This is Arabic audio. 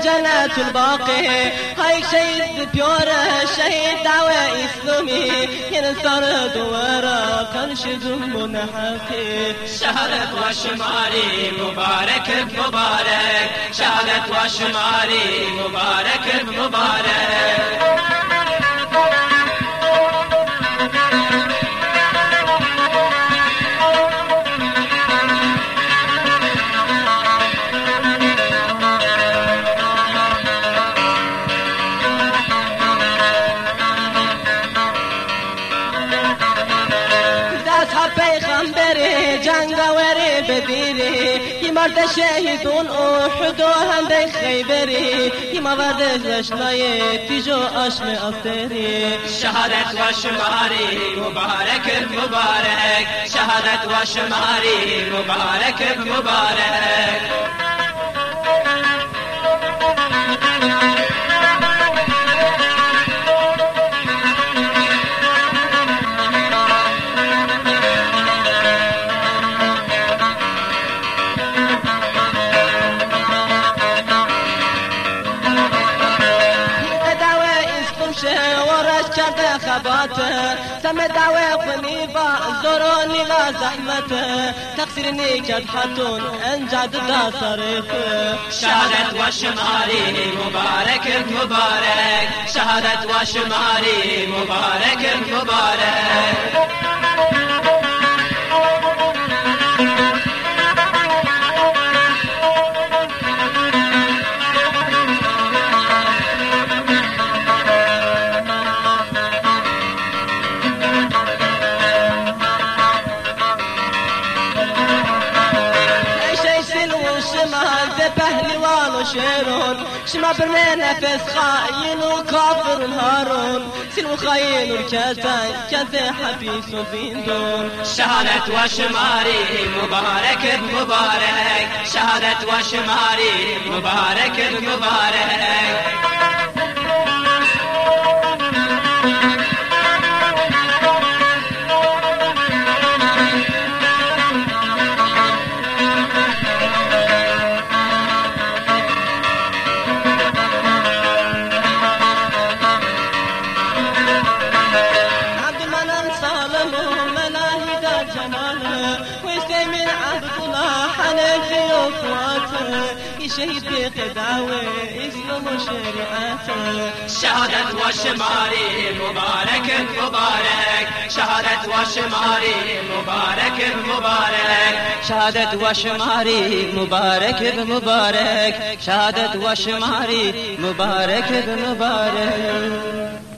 سنة الباقي. هاي شهيد بيورة شهيد دعوة إسلامي. ينصر دوارة تنشد منحقي شهرت وشماري مبارك مبارك شهرت وشماري مبارك مبارك پیغمبری جنگاوری بدیری ی مرد شهیدون احد و هنده خیبری. ی مورد زشنای تیجو اشم افتری شهادت و شماری مبارک مبارک. شهادت و شماری مبارک مبارک. کرده خباته سم دعوه کنی با زورونی لا زحمته تقصیر نیکت حتون انجاد دا صرفه شهادت و شماری مبارک مبارک. شهادت و شماری پهلوان وشيرون شما برمي نفس خاين وكافر هارون. سلو خاين وركازان كذا حبيس دون. شهادة وشماري مبارك مبارك. شهادة وشماري مبارك مبارك. شهيد بقداوة اسلام وشريعته شهادة وشماري مبارك مبارك شهادة وشماري مبارك مبارك شهادة وشماري مبارك بمبارك شهادة وشماري مبارك. بمبارك